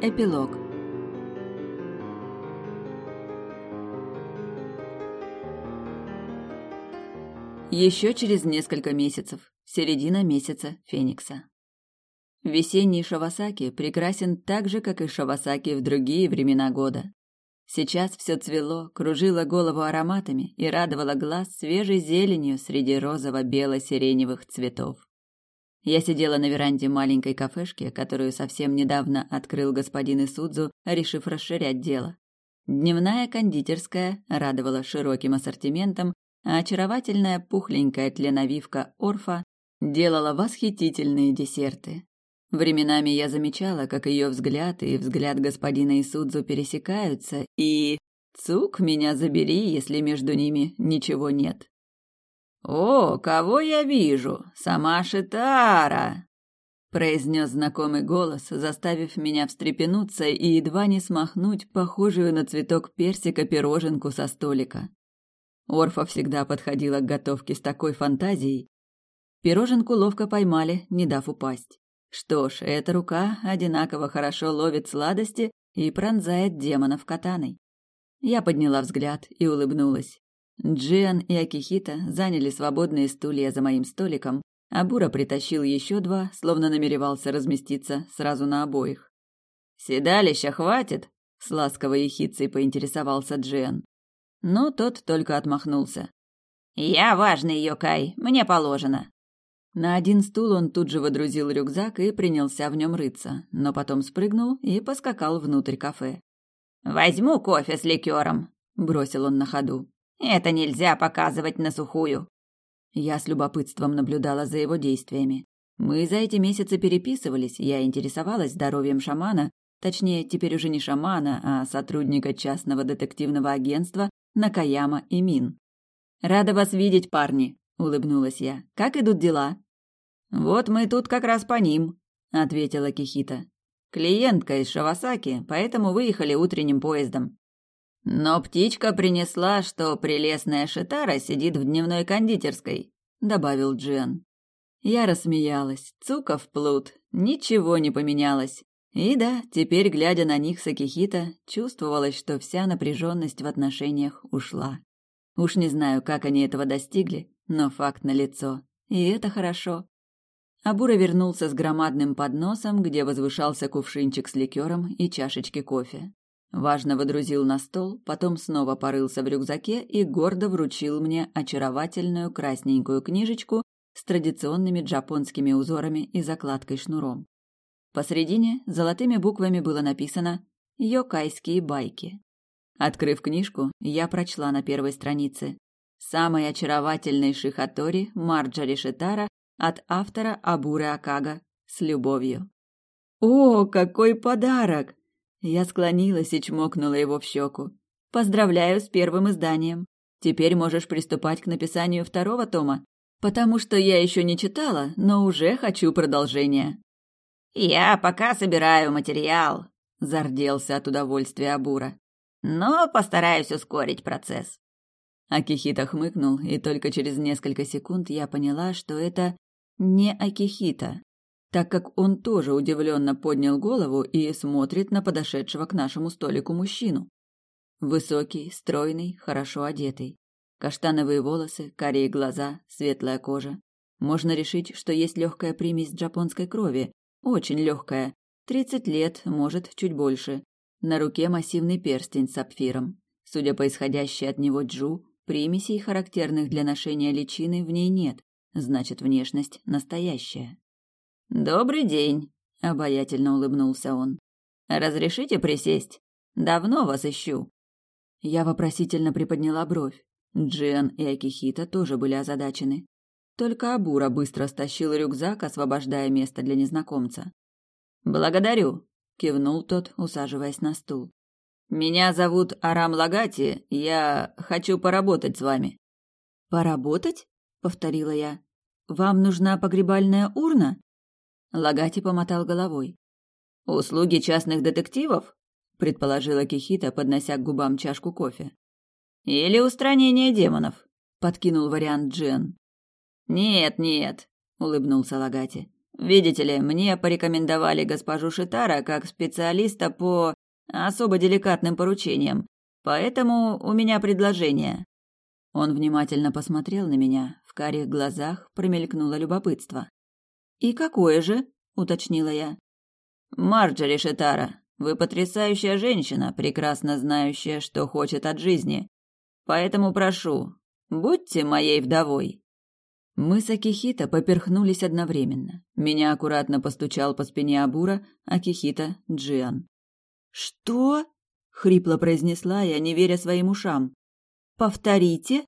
Эпилог Еще через несколько месяцев, середина месяца Феникса. Весенний Шавасаки прекрасен так же, как и Шавасаки в другие времена года. Сейчас все цвело, кружило голову ароматами и радовало глаз свежей зеленью среди розово-бело-сиреневых цветов. Я сидела на веранде маленькой кафешки, которую совсем недавно открыл господин Исудзу, решив расширять дело. Дневная кондитерская радовала широким ассортиментом, а очаровательная пухленькая тленовивка Орфа делала восхитительные десерты. Временами я замечала, как ее взгляд и взгляд господина Исудзу пересекаются, и... Цук, меня забери, если между ними ничего нет. «О, кого я вижу? Сама Шитара!» произнес знакомый голос, заставив меня встрепенуться и едва не смахнуть похожую на цветок персика пироженку со столика. Орфа всегда подходила к готовке с такой фантазией. Пироженку ловко поймали, не дав упасть. Что ж, эта рука одинаково хорошо ловит сладости и пронзает демонов катаной. Я подняла взгляд и улыбнулась. Джиан и Акихита заняли свободные стулья за моим столиком, а Бура притащил еще два, словно намеревался разместиться сразу на обоих. «Седалища хватит?» — с ласковой ехицей поинтересовался Джиан. Но тот только отмахнулся. «Я важный, Йокай, мне положено». На один стул он тут же водрузил рюкзак и принялся в нем рыться, но потом спрыгнул и поскакал внутрь кафе. «Возьму кофе с ликером», — бросил он на ходу. «Это нельзя показывать на сухую». Я с любопытством наблюдала за его действиями. Мы за эти месяцы переписывались, я интересовалась здоровьем шамана, точнее, теперь уже не шамана, а сотрудника частного детективного агентства Накаяма и Мин. «Рада вас видеть, парни», — улыбнулась я. «Как идут дела?» «Вот мы тут как раз по ним», — ответила Кихита. «Клиентка из Шавасаки, поэтому выехали утренним поездом. Но птичка принесла, что прелестная Шитара сидит в дневной кондитерской», — добавил Джиан. Я рассмеялась. Цуков плут. Ничего не поменялось. И да, теперь, глядя на них с Акихита, чувствовалось, что вся напряженность в отношениях ушла. Уж не знаю, как они этого достигли, но факт налицо. И это хорошо. Абура вернулся с громадным подносом, где возвышался кувшинчик с ликером и чашечки кофе. Важно водрузил на стол, потом снова порылся в рюкзаке и гордо вручил мне очаровательную красненькую книжечку с традиционными джапонскими узорами и закладкой шнуром. Посредине золотыми буквами было написано «Йокайские байки». Открыв книжку, я прочла на первой странице «Самый очаровательный шихатори Марджори Шитара от автора Абуры Акага с любовью». «О, какой подарок!» Я склонилась и чмокнула его в щеку. «Поздравляю с первым изданием. Теперь можешь приступать к написанию второго тома, потому что я еще не читала, но уже хочу продолжения». «Я пока собираю материал», — зарделся от удовольствия Абура. «Но постараюсь ускорить процесс». Акихита хмыкнул, и только через несколько секунд я поняла, что это не Акихита, так как он тоже удивленно поднял голову и смотрит на подошедшего к нашему столику мужчину. Высокий, стройный, хорошо одетый. Каштановые волосы, карие глаза, светлая кожа. Можно решить, что есть легкая примесь джапонской крови, очень легкая. Тридцать лет, может, чуть больше. На руке массивный перстень с сапфиром. Судя по исходящей от него джу, примесей, характерных для ношения личины, в ней нет. Значит, внешность настоящая. «Добрый день», — обаятельно улыбнулся он. «Разрешите присесть? Давно вас ищу». Я вопросительно приподняла бровь. Джен и Акихита тоже были озадачены. Только Абура быстро стащил рюкзак, освобождая место для незнакомца. «Благодарю», — кивнул тот, усаживаясь на стул. «Меня зовут Арам Лагати, я хочу поработать с вами». «Поработать?» — повторила я. «Вам нужна погребальная урна?» Лагати помотал головой. «Услуги частных детективов?» — предположила Кихита, поднося к губам чашку кофе. «Или устранение демонов?» — подкинул вариант Джен. «Нет, нет», — улыбнулся Лагати. Видите ли, мне порекомендовали госпожу Шитара как специалиста по особо деликатным поручениям, поэтому у меня предложение». Он внимательно посмотрел на меня, в карих глазах промелькнуло любопытство. «И какое же?» — уточнила я. «Марджори Шитара, вы потрясающая женщина, прекрасно знающая, что хочет от жизни. Поэтому прошу, будьте моей вдовой». Мы с Акихита поперхнулись одновременно. Меня аккуратно постучал по спине Абура, а Кихита — Джиан. «Что?» — хрипло произнесла я, не веря своим ушам. «Повторите?»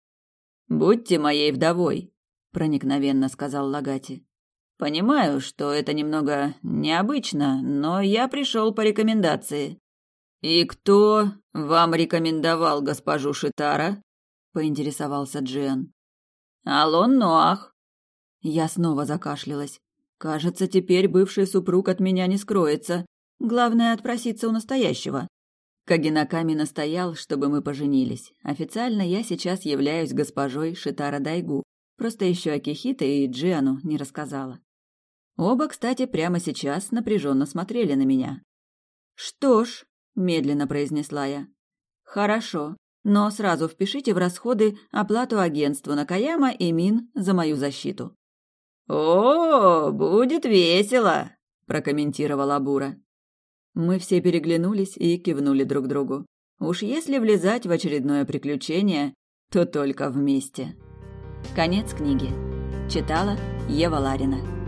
«Будьте моей вдовой», — проникновенно сказал Лагати. «Понимаю, что это немного необычно, но я пришел по рекомендации». «И кто вам рекомендовал госпожу Шитара?» — поинтересовался Джиан. Алон Ноах. Я снова закашлялась. Кажется, теперь бывший супруг от меня не скроется. Главное отпроситься у настоящего. Кагинаками настоял, чтобы мы поженились. Официально я сейчас являюсь госпожой Шитара Дайгу. Просто еще Акихита и Джиану не рассказала. Оба, кстати, прямо сейчас напряженно смотрели на меня. «Что ж», — медленно произнесла я, — «хорошо. Но сразу впишите в расходы оплату агентству Накаяма и Мин за мою защиту. О, будет весело, прокомментировала Бура. Мы все переглянулись и кивнули друг другу. Уж если влезать в очередное приключение, то только вместе. Конец книги. Читала Ева Ларина.